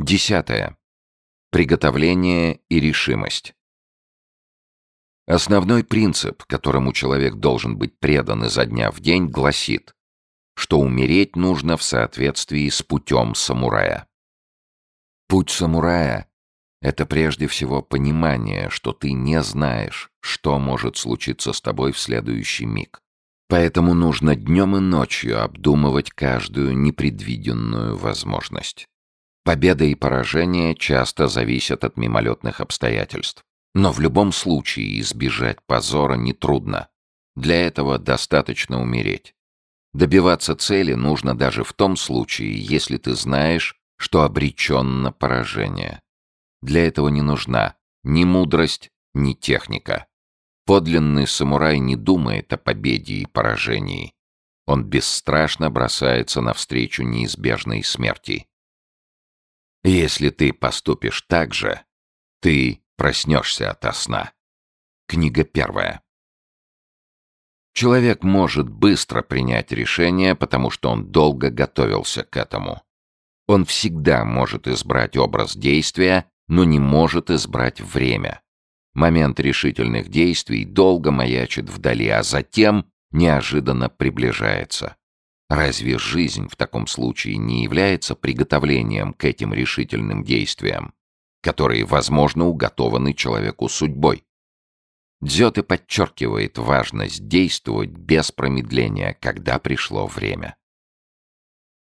Десятое. Приготовление и решимость. Основной принцип, которому человек должен быть предан изо дня в день, гласит, что умереть нужно в соответствии с путем самурая. Путь самурая — это прежде всего понимание, что ты не знаешь, что может случиться с тобой в следующий миг. Поэтому нужно днем и ночью обдумывать каждую непредвиденную возможность. Победа и поражение часто зависят от мимолетных обстоятельств. Но в любом случае избежать позора нетрудно. Для этого достаточно умереть. Добиваться цели нужно даже в том случае, если ты знаешь, что обречен на поражение. Для этого не нужна ни мудрость, ни техника. Подлинный самурай не думает о победе и поражении. Он бесстрашно бросается навстречу неизбежной смерти. Если ты поступишь так же, ты проснешься ото сна. Книга первая. Человек может быстро принять решение, потому что он долго готовился к этому. Он всегда может избрать образ действия, но не может избрать время. Момент решительных действий долго маячит вдали, а затем неожиданно приближается. Разве жизнь в таком случае не является приготовлением к этим решительным действиям, которые, возможно, уготованы человеку судьбой? Дзёте подчеркивает важность действовать без промедления, когда пришло время.